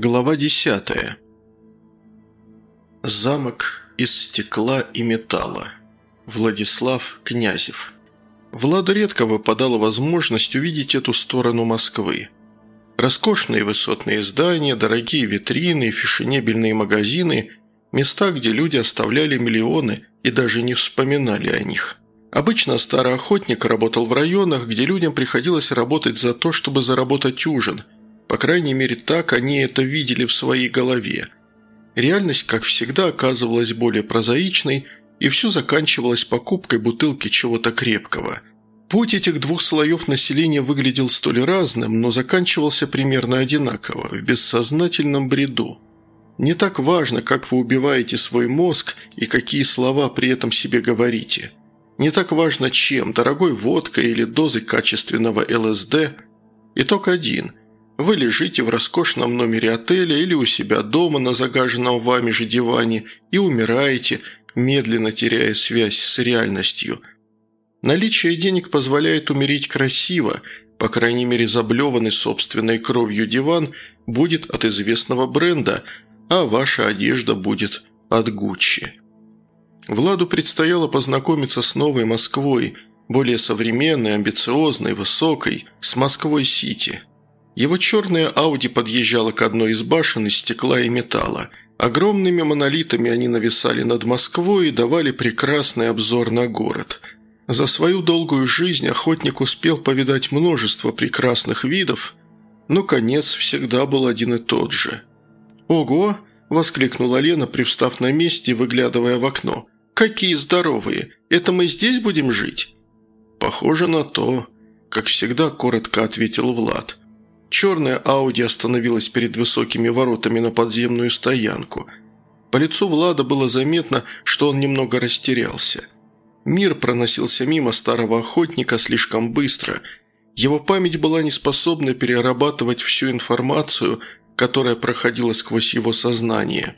Глава десятая. Замок из стекла и металла. Владислав Князев. Владу редко выпадала возможность увидеть эту сторону Москвы. Роскошные высотные здания, дорогие витрины, фешенебельные магазины – места, где люди оставляли миллионы и даже не вспоминали о них. Обычно старый охотник работал в районах, где людям приходилось работать за то, чтобы заработать ужин – по крайней мере, так они это видели в своей голове. Реальность, как всегда, оказывалась более прозаичной, и все заканчивалось покупкой бутылки чего-то крепкого. Путь этих двух слоев населения выглядел столь разным, но заканчивался примерно одинаково, в бессознательном бреду. Не так важно, как вы убиваете свой мозг и какие слова при этом себе говорите. Не так важно чем, дорогой водкой или дозой качественного ЛСД. Итог один – вы лежите в роскошном номере отеля или у себя дома на загаженном вами же диване и умираете, медленно теряя связь с реальностью. Наличие денег позволяет умереть красиво, по крайней мере заблеванный собственной кровью диван будет от известного бренда, а ваша одежда будет от Гуччи. Владу предстояло познакомиться с новой Москвой, более современной, амбициозной, высокой, с Москвой-Сити – его черная Ауди подъезжала к одной из башен из стекла и металла. Огромными монолитами они нависали над Москвой и давали прекрасный обзор на город. За свою долгую жизнь охотник успел повидать множество прекрасных видов, но конец всегда был один и тот же. «Ого!» – воскликнула Лена, привстав на месте и выглядывая в окно. «Какие здоровые! Это мы здесь будем жить?» «Похоже на то», – как всегда коротко ответил Влад. Черная Ауди остановилась перед высокими воротами на подземную стоянку. По лицу Влада было заметно, что он немного растерялся. Мир проносился мимо старого охотника слишком быстро. Его память была не способна перерабатывать всю информацию, которая проходила сквозь его сознание.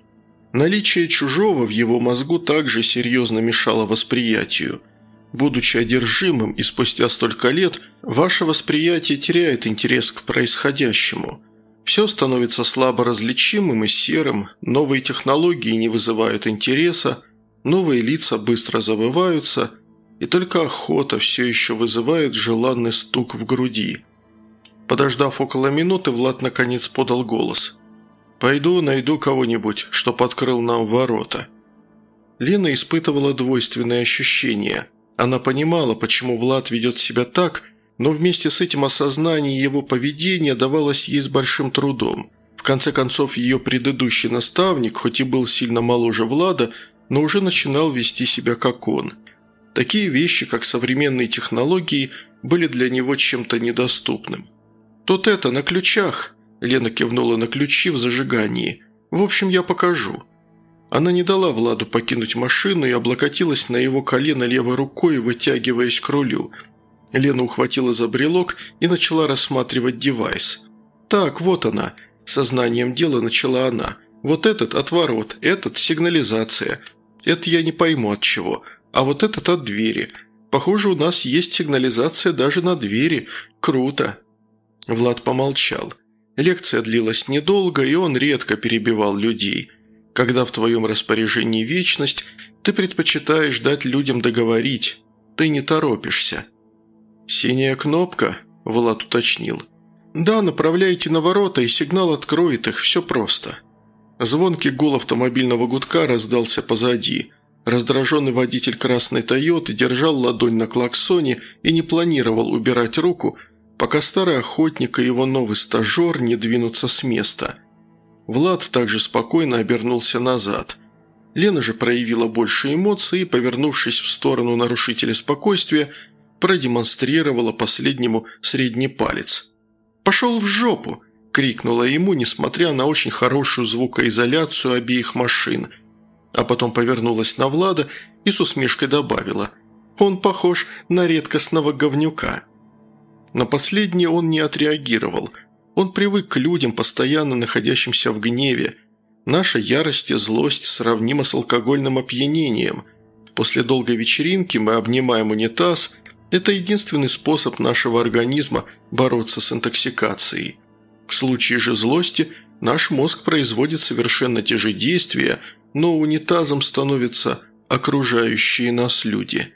Наличие чужого в его мозгу также серьезно мешало восприятию – Будучи одержимым и спустя столько лет, ваше восприятие теряет интерес к происходящему. Все становится слабо различимым и серым, новые технологии не вызывают интереса, новые лица быстро забываются, и только охота все еще вызывает желанный стук в груди. Подождав около минуты, Влад наконец подал голос. «Пойду найду кого-нибудь, что подкрыл нам ворота». Лена испытывала двойственные ощущения – она понимала, почему Влад ведет себя так, но вместе с этим осознание его поведения давалось ей с большим трудом. В конце концов, ее предыдущий наставник, хоть и был сильно моложе Влада, но уже начинал вести себя как он. Такие вещи, как современные технологии, были для него чем-то недоступным. «Тут это, на ключах!» – Лена кивнула на ключи в зажигании. «В общем, я покажу». Она не дала Владу покинуть машину и облокотилась на его колено левой рукой, вытягиваясь к рулю. Лена ухватила за брелок и начала рассматривать девайс. «Так, вот она», – сознанием дела начала она. «Вот этот отворот, этот сигнализация. Это я не пойму от чего. А вот этот от двери. Похоже, у нас есть сигнализация даже на двери. Круто». Влад помолчал. Лекция длилась недолго, и он редко перебивал людей – когда в твоем распоряжении вечность, ты предпочитаешь дать людям договорить. Ты не торопишься». «Синяя кнопка?» – Влад уточнил. «Да, направляйте на ворота, и сигнал откроет их, все просто». Звонкий гул автомобильного гудка раздался позади. Раздраженный водитель красной «Тойоты» держал ладонь на клаксоне и не планировал убирать руку, пока старый охотник и его новый стажер не двинутся с места – Влад также спокойно обернулся назад. Лена же проявила больше эмоций и, повернувшись в сторону нарушителя спокойствия, продемонстрировала последнему средний палец. «Пошел в жопу!» – крикнула ему, несмотря на очень хорошую звукоизоляцию обеих машин. А потом повернулась на Влада и с усмешкой добавила «Он похож на редкостного говнюка». На последнее он не отреагировал – он привык к людям, постоянно находящимся в гневе. Наша ярость и злость сравнима с алкогольным опьянением. После долгой вечеринки мы обнимаем унитаз. Это единственный способ нашего организма бороться с интоксикацией. В случае же злости Наш мозг производит совершенно те же действия, но унитазом становятся окружающие нас люди.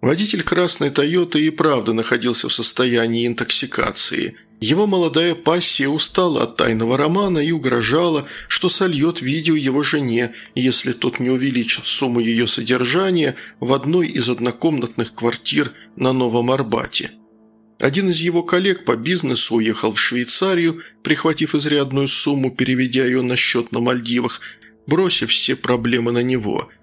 Водитель красной «Тойоты» и правда находился в состоянии интоксикации. Его молодая пассия устала от тайного романа и угрожала, что сольет видео его жене, если тот не увеличит сумму ее содержания в одной из однокомнатных квартир на Новом Арбате. Один из его коллег по бизнесу уехал в Швейцарию, прихватив изрядную сумму, переведя ее на счет на Мальдивах, бросив все проблемы на него –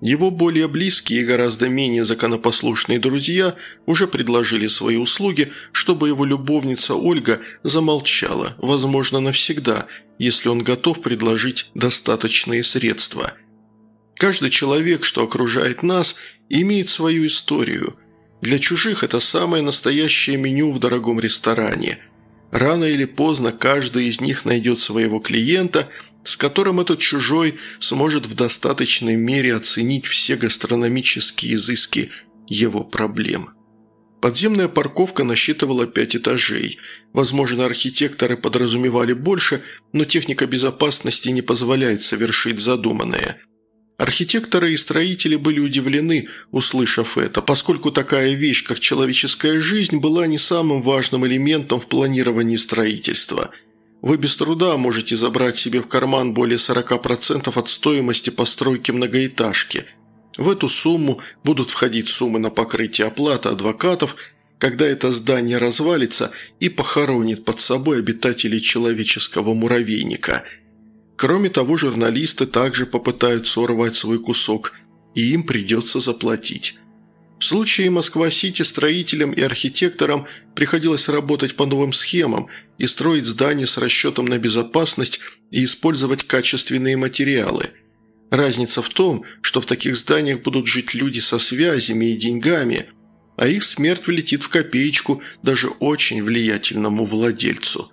его более близкие и гораздо менее законопослушные друзья уже предложили свои услуги, чтобы его любовница Ольга замолчала, возможно, навсегда, если он готов предложить достаточные средства. Каждый человек, что окружает нас, имеет свою историю. Для чужих это самое настоящее меню в дорогом ресторане. Рано или поздно каждый из них найдет своего клиента – с которым этот чужой сможет в достаточной мере оценить все гастрономические изыски его проблем. Подземная парковка насчитывала пять этажей. Возможно, архитекторы подразумевали больше, но техника безопасности не позволяет совершить задуманное. Архитекторы и строители были удивлены, услышав это, поскольку такая вещь, как человеческая жизнь, была не самым важным элементом в планировании строительства – вы без труда можете забрать себе в карман более 40% от стоимости постройки многоэтажки. В эту сумму будут входить суммы на покрытие оплаты адвокатов, когда это здание развалится и похоронит под собой обитателей человеческого муравейника. Кроме того, журналисты также попытаются урвать свой кусок, и им придется заплатить. В случае Москва-Сити строителям и архитекторам приходилось работать по новым схемам и строить здания с расчетом на безопасность и использовать качественные материалы. Разница в том, что в таких зданиях будут жить люди со связями и деньгами, а их смерть влетит в копеечку даже очень влиятельному владельцу.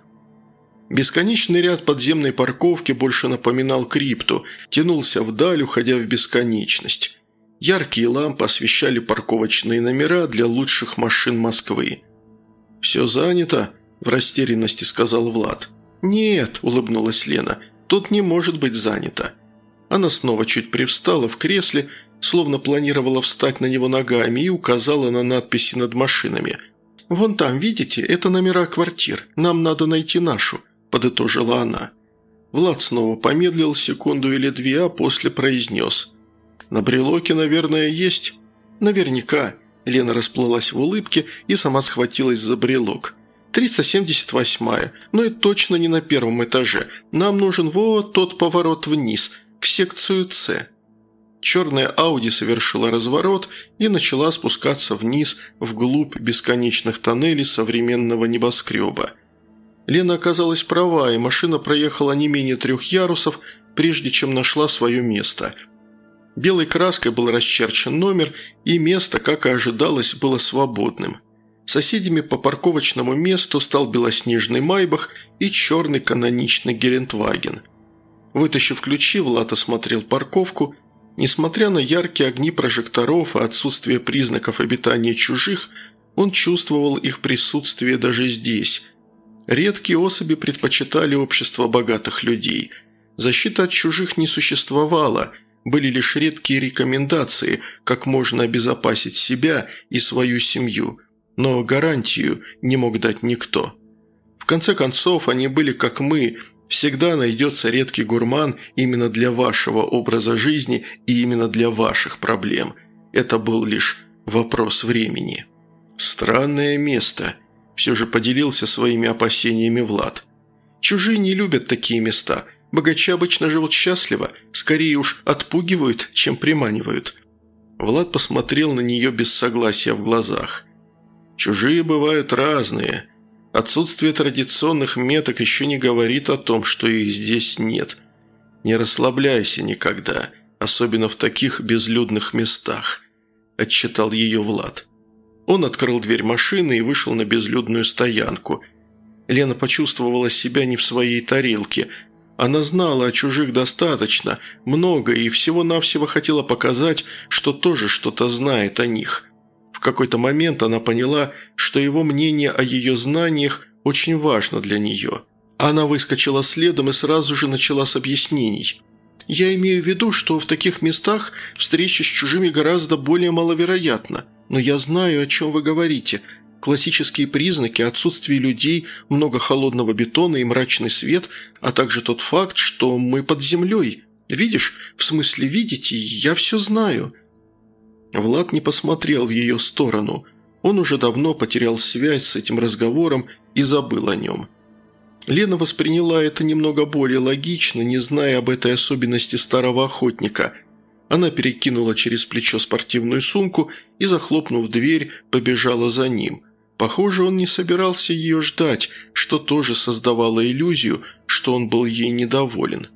Бесконечный ряд подземной парковки больше напоминал крипту, тянулся вдаль, уходя в бесконечность. Яркие лампы освещали парковочные номера для лучших машин Москвы. «Все занято?» – в растерянности сказал Влад. «Нет», – улыбнулась Лена, – «тут не может быть занято». Она снова чуть привстала в кресле, словно планировала встать на него ногами и указала на надписи над машинами. «Вон там, видите, это номера квартир. Нам надо найти нашу», – подытожила она. Влад снова помедлил секунду или две, а после произнес – на брелоке, наверное, есть?» «Наверняка». Лена расплылась в улыбке и сама схватилась за брелок. «378-я, но и точно не на первом этаже. Нам нужен вот тот поворот вниз, в секцию «С». Черная Ауди совершила разворот и начала спускаться вниз, вглубь бесконечных тоннелей современного небоскреба. Лена оказалась права, и машина проехала не менее трех ярусов, прежде чем нашла свое место – Белой краской был расчерчен номер, и место, как и ожидалось, было свободным. Соседями по парковочному месту стал белоснежный Майбах и черный каноничный Герентваген. Вытащив ключи, Влад осмотрел парковку. Несмотря на яркие огни прожекторов и отсутствие признаков обитания чужих, он чувствовал их присутствие даже здесь. Редкие особи предпочитали общество богатых людей. Защита от чужих не существовала – были лишь редкие рекомендации, как можно обезопасить себя и свою семью, но гарантию не мог дать никто. В конце концов, они были как мы, всегда найдется редкий гурман именно для вашего образа жизни и именно для ваших проблем. Это был лишь вопрос времени. «Странное место», – все же поделился своими опасениями Влад. «Чужие не любят такие места – Богачи обычно живут счастливо, скорее уж отпугивают, чем приманивают». Влад посмотрел на нее без согласия в глазах. «Чужие бывают разные. Отсутствие традиционных меток еще не говорит о том, что их здесь нет. Не расслабляйся никогда, особенно в таких безлюдных местах», – отчитал ее Влад. Он открыл дверь машины и вышел на безлюдную стоянку. Лена почувствовала себя не в своей тарелке – она знала о чужих достаточно, много и всего-навсего хотела показать, что тоже что-то знает о них. В какой-то момент она поняла, что его мнение о ее знаниях очень важно для нее. Она выскочила следом и сразу же начала с объяснений. «Я имею в виду, что в таких местах встреча с чужими гораздо более маловероятна. Но я знаю, о чем вы говорите. Классические признаки – отсутствие людей, много холодного бетона и мрачный свет, а также тот факт, что мы под землей. Видишь? В смысле, видите? Я все знаю». Влад не посмотрел в ее сторону. Он уже давно потерял связь с этим разговором и забыл о нем. Лена восприняла это немного более логично, не зная об этой особенности старого охотника. Она перекинула через плечо спортивную сумку и, захлопнув дверь, побежала за ним. Похоже, он не собирался ее ждать, что тоже создавало иллюзию, что он был ей недоволен.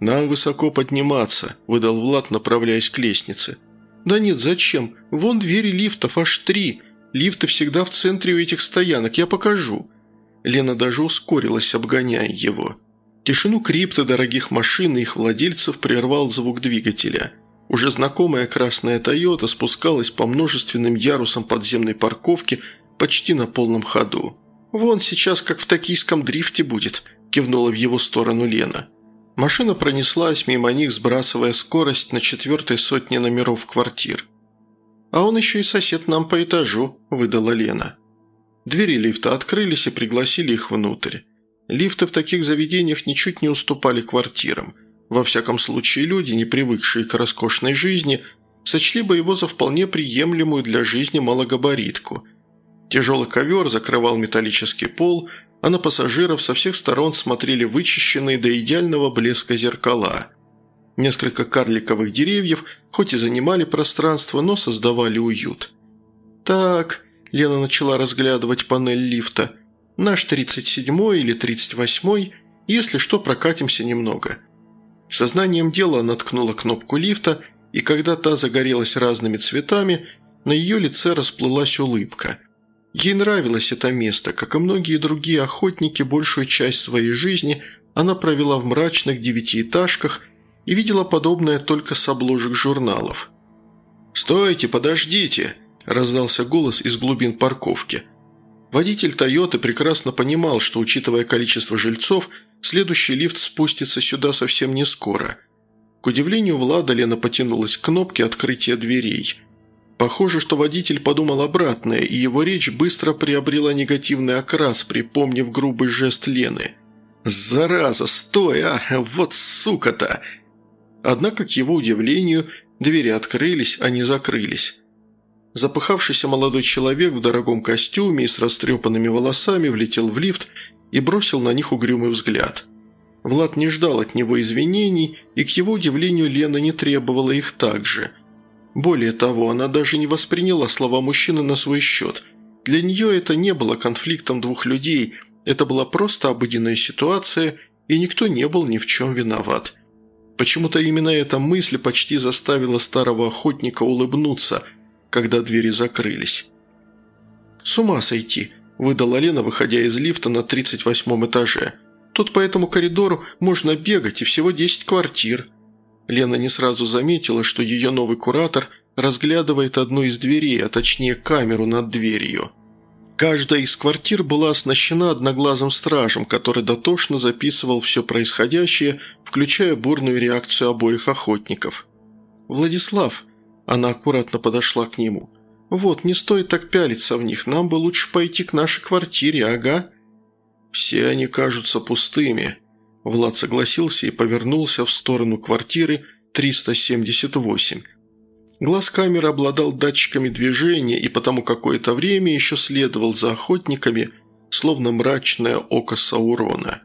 «Нам высоко подниматься», – выдал Влад, направляясь к лестнице. «Да нет, зачем? Вон двери лифтов, аж три. Лифты всегда в центре у этих стоянок, я покажу». Лена даже ускорилась, обгоняя его. Тишину крипта дорогих машин и их владельцев прервал звук двигателя. Уже знакомая красная «Тойота» спускалась по множественным ярусам подземной парковки почти на полном ходу. «Вон сейчас как в токийском дрифте будет», – кивнула в его сторону Лена. Машина пронеслась мимо них, сбрасывая скорость на четвертой сотне номеров квартир. «А он еще и сосед нам по этажу», – выдала Лена. Двери лифта открылись и пригласили их внутрь. Лифты в таких заведениях ничуть не уступали квартирам. Во всяком случае, люди, не привыкшие к роскошной жизни, сочли бы его за вполне приемлемую для жизни малогабаритку. Тяжелый ковер закрывал металлический пол, а на пассажиров со всех сторон смотрели вычищенные до идеального блеска зеркала. Несколько карликовых деревьев хоть и занимали пространство, но создавали уют. «Так», Лена начала разглядывать панель лифта. «Наш 37-й или 38-й, если что, прокатимся немного». Сознанием дела она ткнула кнопку лифта, и когда та загорелась разными цветами, на ее лице расплылась улыбка. Ей нравилось это место, как и многие другие охотники, большую часть своей жизни она провела в мрачных девятиэтажках и видела подобное только с обложек журналов. «Стойте, подождите!» – раздался голос из глубин парковки. Водитель «Тойоты» прекрасно понимал, что, учитывая количество жильцов, следующий лифт спустится сюда совсем не скоро. К удивлению Влада, Лена потянулась к кнопке открытия дверей. Похоже, что водитель подумал обратное, и его речь быстро приобрела негативный окрас, припомнив грубый жест Лены. «Зараза, стой, а! Вот сука-то!» Однако, к его удивлению, двери открылись, а не закрылись. Запыхавшийся молодой человек в дорогом костюме и с растрепанными волосами влетел в лифт и бросил на них угрюмый взгляд. Влад не ждал от него извинений, и, к его удивлению, Лена не требовала их также. Более того, она даже не восприняла слова мужчины на свой счет. Для нее это не было конфликтом двух людей, это была просто обыденная ситуация, и никто не был ни в чем виноват. Почему-то именно эта мысль почти заставила старого охотника улыбнуться – когда двери закрылись. «С ума сойти!» – выдала Лена, выходя из лифта на 38 этаже. «Тут по этому коридору можно бегать, и всего 10 квартир». Лена не сразу заметила, что ее новый куратор разглядывает одну из дверей, а точнее камеру над дверью. Каждая из квартир была оснащена одноглазым стражем, который дотошно записывал все происходящее, включая бурную реакцию обоих охотников. «Владислав», она аккуратно подошла к нему. «Вот, не стоит так пялиться в них, нам бы лучше пойти к нашей квартире, ага». «Все они кажутся пустыми». Влад согласился и повернулся в сторону квартиры 378. Глаз камеры обладал датчиками движения и потому какое-то время еще следовал за охотниками, словно мрачное око Саурона.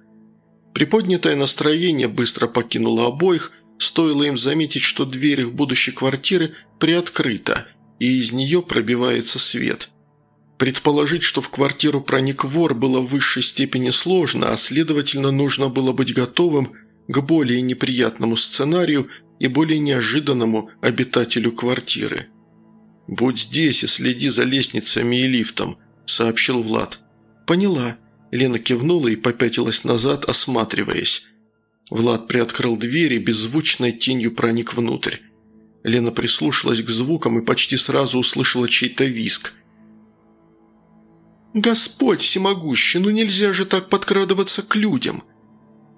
Приподнятое настроение быстро покинуло обоих – Стоило им заметить, что дверь их будущей квартиры приоткрыта, и из нее пробивается свет. Предположить, что в квартиру проник вор, было в высшей степени сложно, а следовательно, нужно было быть готовым к более неприятному сценарию и более неожиданному обитателю квартиры. «Будь здесь и следи за лестницами и лифтом», – сообщил Влад. «Поняла». Лена кивнула и попятилась назад, осматриваясь. Влад приоткрыл дверь и беззвучной тенью проник внутрь. Лена прислушалась к звукам и почти сразу услышала чей-то виск. «Господь всемогущий, ну нельзя же так подкрадываться к людям!»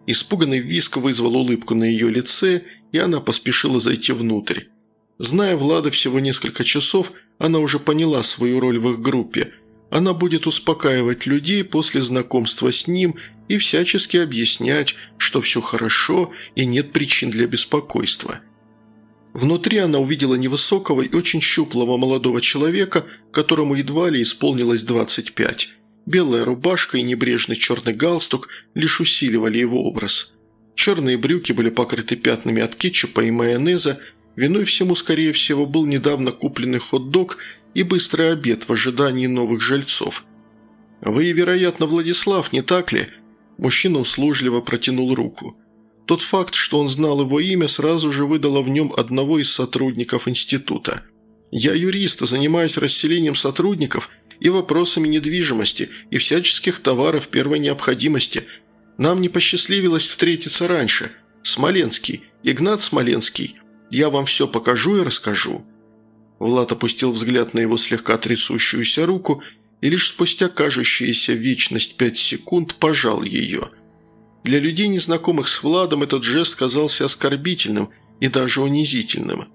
Испуганный виск вызвал улыбку на ее лице, и она поспешила зайти внутрь. Зная Влада всего несколько часов, она уже поняла свою роль в их группе. Она будет успокаивать людей после знакомства с ним и всячески объяснять, что все хорошо и нет причин для беспокойства. Внутри она увидела невысокого и очень щуплого молодого человека, которому едва ли исполнилось 25. Белая рубашка и небрежный черный галстук лишь усиливали его образ. Черные брюки были покрыты пятнами от кетчупа и майонеза, виной всему, скорее всего, был недавно купленный хот-дог и быстрый обед в ожидании новых жильцов. «Вы, вероятно, Владислав, не так ли?» Мужчина услужливо протянул руку. Тот факт, что он знал его имя, сразу же выдало в нем одного из сотрудников института. «Я юрист, занимаюсь расселением сотрудников и вопросами недвижимости и всяческих товаров первой необходимости. Нам не посчастливилось встретиться раньше. Смоленский, Игнат Смоленский. Я вам все покажу и расскажу». Влад опустил взгляд на его слегка трясущуюся руку и лишь спустя кажущаяся вечность пять секунд пожал ее – для людей, незнакомых с Владом, этот жест казался оскорбительным и даже унизительным.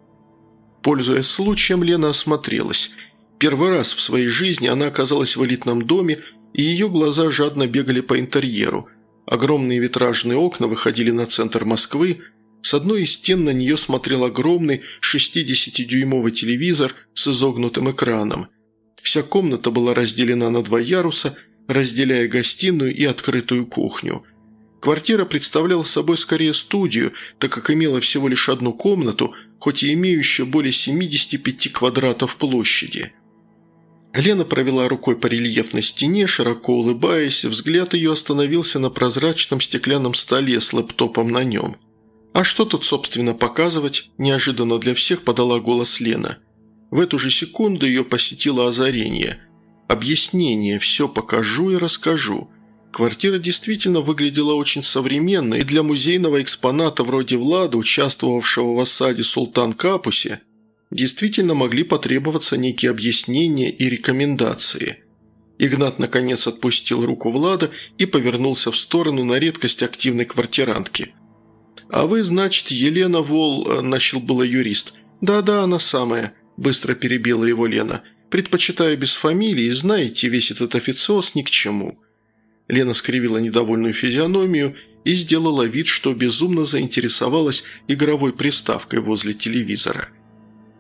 Пользуясь случаем, Лена осмотрелась. Первый раз в своей жизни она оказалась в элитном доме, и ее глаза жадно бегали по интерьеру. Огромные витражные окна выходили на центр Москвы, с одной из стен на нее смотрел огромный 60-дюймовый телевизор с изогнутым экраном. Вся комната была разделена на два яруса, разделяя гостиную и открытую кухню – Квартира представляла собой скорее студию, так как имела всего лишь одну комнату, хоть и имеющую более 75 квадратов площади. Лена провела рукой по рельефной стене, широко улыбаясь, взгляд ее остановился на прозрачном стеклянном столе с лэптопом на нем. «А что тут, собственно, показывать?» – неожиданно для всех подала голос Лена. В эту же секунду ее посетило озарение. «Объяснение, все покажу и расскажу». Квартира действительно выглядела очень современно, и для музейного экспоната вроде Влада, участвовавшего в осаде Султан Капусе, действительно могли потребоваться некие объяснения и рекомендации. Игнат наконец отпустил руку Влада и повернулся в сторону на редкость активной квартирантки. «А вы, значит, Елена Вол...» – начал было юрист. «Да-да, она самая», – быстро перебила его Лена. «Предпочитаю без фамилии, знаете, весь этот официоз ни к чему». Лена скривила недовольную физиономию и сделала вид, что безумно заинтересовалась игровой приставкой возле телевизора.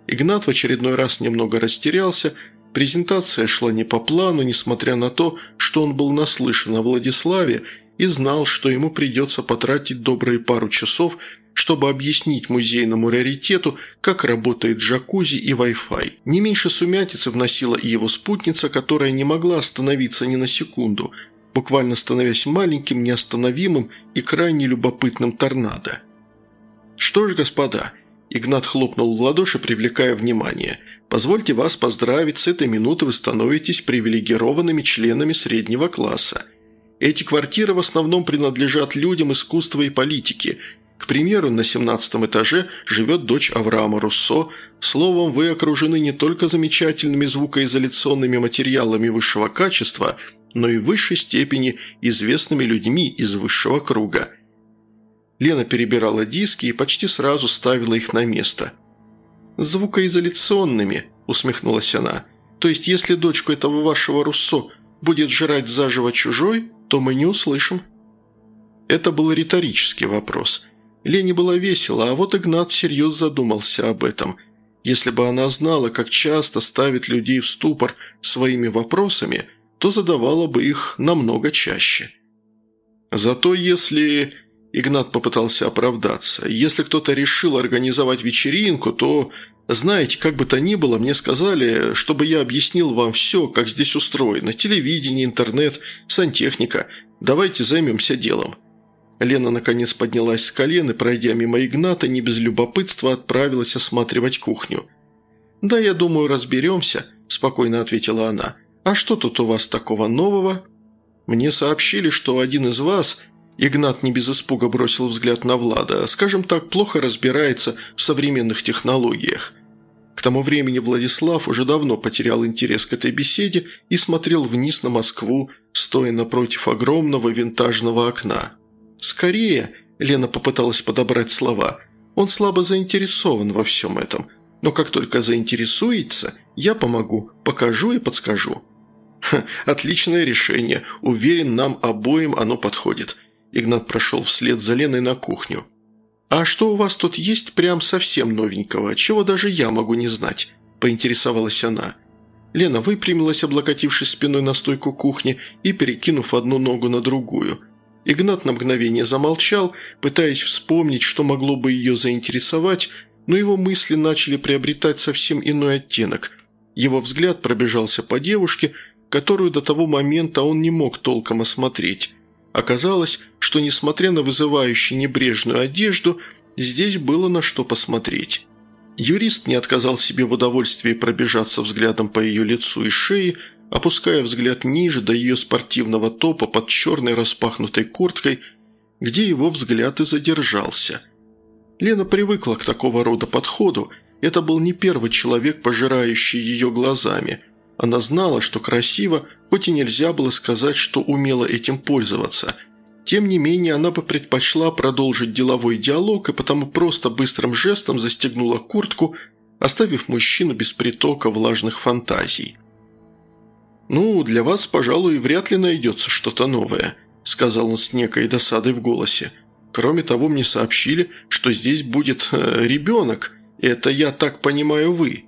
Игнат в очередной раз немного растерялся, презентация шла не по плану, несмотря на то, что он был наслышан о Владиславе и знал, что ему придется потратить добрые пару часов, чтобы объяснить музейному раритету, как работает джакузи и Wi-Fi. Не меньше сумятицы вносила и его спутница, которая не могла остановиться ни на секунду – буквально становясь маленьким, неостановимым и крайне любопытным торнадо. «Что ж, господа», – Игнат хлопнул в ладоши, привлекая внимание, – «позвольте вас поздравить, с этой минуты вы становитесь привилегированными членами среднего класса. Эти квартиры в основном принадлежат людям искусства и политики. К примеру, на 17 этаже живет дочь Авраама Руссо. Словом, вы окружены не только замечательными звукоизоляционными материалами высшего качества – но и в высшей степени известными людьми из высшего круга. Лена перебирала диски и почти сразу ставила их на место. «Звукоизоляционными», – усмехнулась она. «То есть, если дочку этого вашего Руссо будет жрать заживо чужой, то мы не услышим». Это был риторический вопрос. Лене было весело, а вот Игнат всерьез задумался об этом. Если бы она знала, как часто ставит людей в ступор своими вопросами – то задавала бы их намного чаще. Зато если... Игнат попытался оправдаться. Если кто-то решил организовать вечеринку, то... Знаете, как бы то ни было, мне сказали, чтобы я объяснил вам все, как здесь устроено. Телевидение, интернет, сантехника. Давайте займемся делом». Лена наконец поднялась с колен и, пройдя мимо Игната, не без любопытства отправилась осматривать кухню. «Да, я думаю, разберемся», – спокойно ответила она. «А что тут у вас такого нового?» «Мне сообщили, что один из вас...» Игнат не без испуга бросил взгляд на Влада. «Скажем так, плохо разбирается в современных технологиях. К тому времени Владислав уже давно потерял интерес к этой беседе и смотрел вниз на Москву, стоя напротив огромного винтажного окна. «Скорее!» – Лена попыталась подобрать слова. «Он слабо заинтересован во всем этом. Но как только заинтересуется, я помогу, покажу и подскажу». Ха, «Отличное решение. Уверен, нам обоим оно подходит». Игнат прошел вслед за Леной на кухню. «А что у вас тут есть прям совсем новенького, чего даже я могу не знать?» – поинтересовалась она. Лена выпрямилась, облокотившись спиной на стойку кухни и перекинув одну ногу на другую – Игнат на мгновение замолчал, пытаясь вспомнить, что могло бы ее заинтересовать, но его мысли начали приобретать совсем иной оттенок. Его взгляд пробежался по девушке, которую до того момента он не мог толком осмотреть. Оказалось, что несмотря на вызывающую небрежную одежду, здесь было на что посмотреть. Юрист не отказал себе в удовольствии пробежаться взглядом по ее лицу и шее, опуская взгляд ниже до ее спортивного топа под черной распахнутой курткой, где его взгляд и задержался. Лена привыкла к такого рода подходу, это был не первый человек, пожирающий ее глазами. Она знала, что красиво, хоть и нельзя было сказать, что умела этим пользоваться. Тем не менее, она бы предпочла продолжить деловой диалог и потому просто быстрым жестом застегнула куртку, оставив мужчину без притока влажных фантазий. «Ну, для вас, пожалуй, вряд ли найдется что-то новое», – сказал он с некой досадой в голосе. «Кроме того, мне сообщили, что здесь будет э, ребенок. Это, я так понимаю, вы».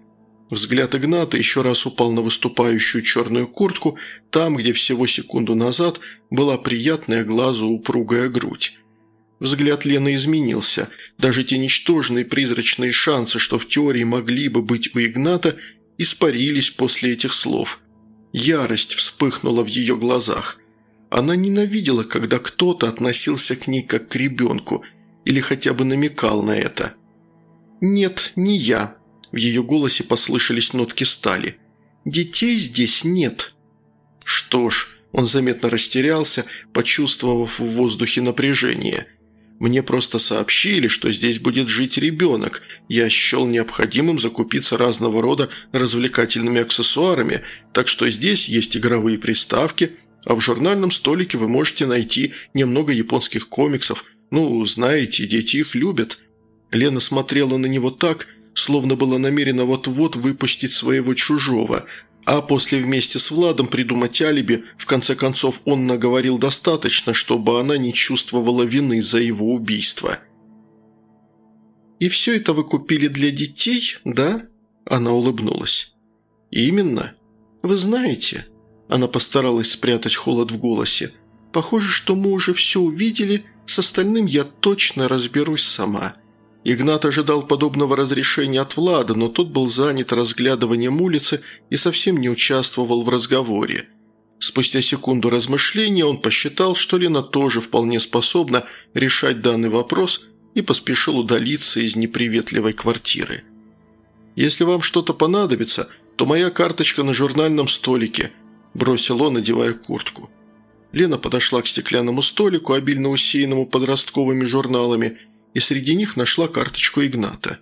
Взгляд Игната еще раз упал на выступающую черную куртку, там, где всего секунду назад была приятная глазу упругая грудь. Взгляд Лены изменился. Даже те ничтожные призрачные шансы, что в теории могли бы быть у Игната, испарились после этих слов – Ярость вспыхнула в ее глазах. Она ненавидела, когда кто-то относился к ней как к ребенку или хотя бы намекал на это. «Нет, не я», – в ее голосе послышались нотки стали. «Детей здесь нет». Что ж, он заметно растерялся, почувствовав в воздухе напряжение – мне просто сообщили, что здесь будет жить ребенок. Я счел необходимым закупиться разного рода развлекательными аксессуарами, так что здесь есть игровые приставки, а в журнальном столике вы можете найти немного японских комиксов. Ну, знаете, дети их любят». Лена смотрела на него так, словно была намерена вот-вот выпустить своего чужого – а после вместе с Владом придумать алиби, в конце концов он наговорил достаточно, чтобы она не чувствовала вины за его убийство. «И все это вы купили для детей, да?» Она улыбнулась. «Именно. Вы знаете...» Она постаралась спрятать холод в голосе. «Похоже, что мы уже все увидели, с остальным я точно разберусь сама». Игнат ожидал подобного разрешения от Влада, но тот был занят разглядыванием улицы и совсем не участвовал в разговоре. Спустя секунду размышления он посчитал, что Лена тоже вполне способна решать данный вопрос и поспешил удалиться из неприветливой квартиры. «Если вам что-то понадобится, то моя карточка на журнальном столике», – бросил он, надевая куртку. Лена подошла к стеклянному столику, обильно усеянному подростковыми журналами – и среди них нашла карточку Игната.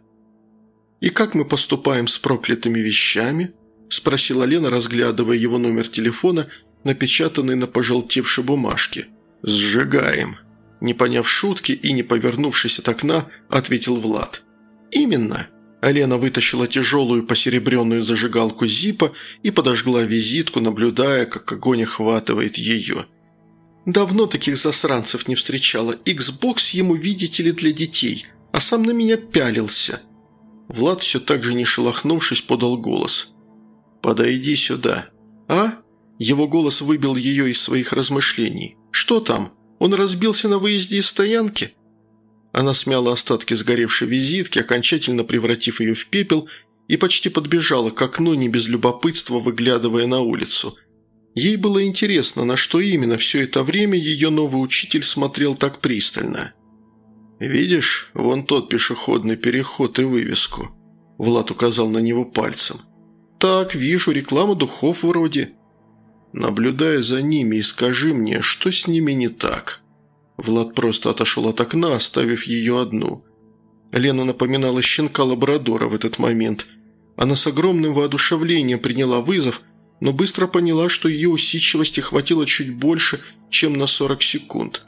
«И как мы поступаем с проклятыми вещами?» – спросила Лена, разглядывая его номер телефона, напечатанный на пожелтевшей бумажке. «Сжигаем», – не поняв шутки и не повернувшись от окна, ответил Влад. «Именно». Алена вытащила тяжелую посеребренную зажигалку Зипа и подожгла визитку, наблюдая, как огонь охватывает ее – Давно таких засранцев не встречала. Xbox ему, видите ли, для детей, а сам на меня пялился». Влад, все так же не шелохнувшись, подал голос. «Подойди сюда». «А?» Его голос выбил ее из своих размышлений. «Что там? Он разбился на выезде из стоянки?» Она смяла остатки сгоревшей визитки, окончательно превратив ее в пепел, и почти подбежала к окну, не без любопытства выглядывая на улицу – Ей было интересно, на что именно все это время ее новый учитель смотрел так пристально. «Видишь, вон тот пешеходный переход и вывеску», – Влад указал на него пальцем. «Так, вижу, реклама духов вроде». «Наблюдая за ними и скажи мне, что с ними не так». Влад просто отошел от окна, оставив ее одну. Лена напоминала щенка лабрадора в этот момент – Она с огромным воодушевлением приняла вызов, но быстро поняла, что ее усидчивости хватило чуть больше, чем на 40 секунд.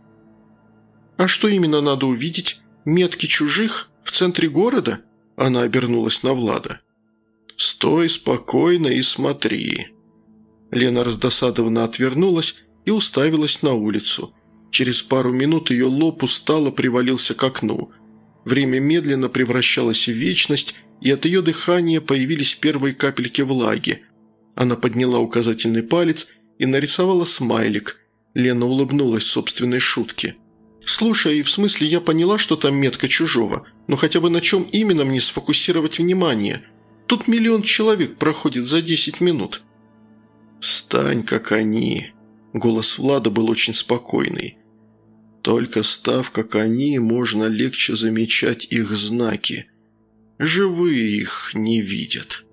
«А что именно надо увидеть? Метки чужих? В центре города?» Она обернулась на Влада. «Стой спокойно и смотри». Лена раздосадованно отвернулась и уставилась на улицу. Через пару минут ее лоб устало привалился к окну. Время медленно превращалось в вечность, и от ее дыхания появились первые капельки влаги. Она подняла указательный палец и нарисовала смайлик. Лена улыбнулась собственной шутке. «Слушай, в смысле я поняла, что там метка чужого, но хотя бы на чем именно мне сфокусировать внимание? Тут миллион человек проходит за 10 минут». «Стань, как они», – голос Влада был очень спокойный. «Только став, как они, можно легче замечать их знаки. Живые их не видят».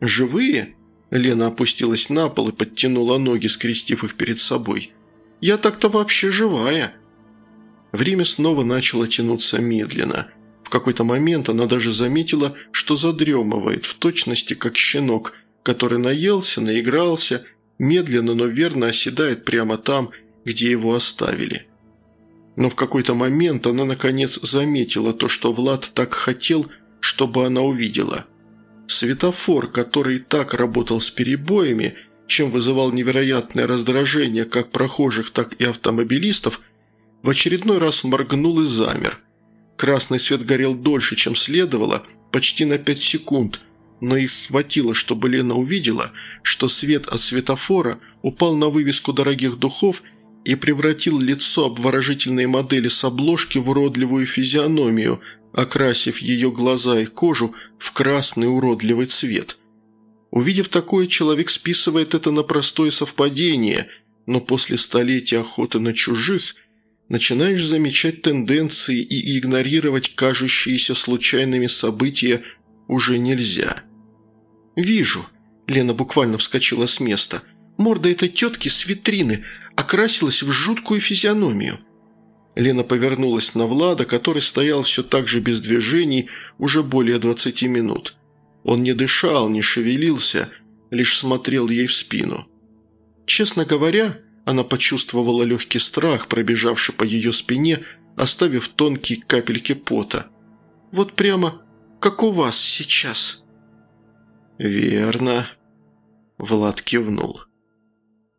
«Живые?» – Лена опустилась на пол и подтянула ноги, скрестив их перед собой. «Я так-то вообще живая». Время снова начало тянуться медленно. В какой-то момент она даже заметила, что задремывает, в точности как щенок, который наелся, наигрался, медленно, но верно оседает прямо там, где его оставили. Но в какой-то момент она, наконец, заметила то, что Влад так хотел, чтобы она увидела. Светофор, который так работал с перебоями, чем вызывал невероятное раздражение как прохожих, так и автомобилистов – в очередной раз моргнул и замер. Красный свет горел дольше, чем следовало, почти на пять секунд, но их хватило, чтобы Лена увидела, что свет от светофора упал на вывеску дорогих духов и превратил лицо обворожительной модели с обложки в уродливую физиономию, окрасив ее глаза и кожу в красный уродливый цвет. Увидев такое, человек списывает это на простое совпадение, но после столетия охоты на чужих – начинаешь замечать тенденции и игнорировать кажущиеся случайными события уже нельзя. «Вижу», – Лена буквально вскочила с места, – «морда этой тетки с витрины окрасилась в жуткую физиономию». Лена повернулась на Влада, который стоял все так же без движений уже более двадцати минут. Он не дышал, не шевелился, лишь смотрел ей в спину. «Честно говоря», она почувствовала легкий страх, пробежавший по ее спине, оставив тонкие капельки пота. «Вот прямо как у вас сейчас». «Верно», – Влад кивнул.